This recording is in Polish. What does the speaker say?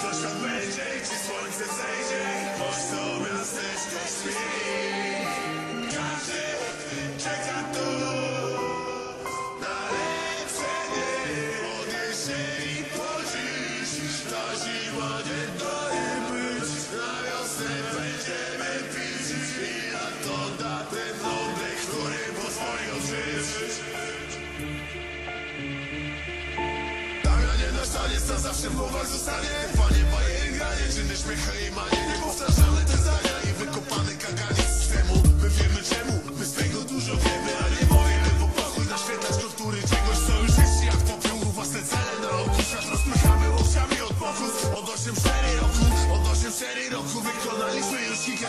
Coś tam będzie, czy słońce zejdzie Boż tą miasteczkę śpi Każdy czeka tu Na lepsze dni Odejście i po stanie Stan zawsze w głowach zostanie. Panie, moje granie, czyny czynny śmiech, hejmanie Niepowtarzalne te zdania i wykopany kaganiec systemu. My wiemy czemu, my z tego dużo wiemy A nie mówimy po pachu naświetlać kontury czegoś Co już jest jak popiół, własne cele na oku Świat rozmychamy łokciami od boku Od 8-4 roku, od 8-4 roku Wykonaliśmy już kilka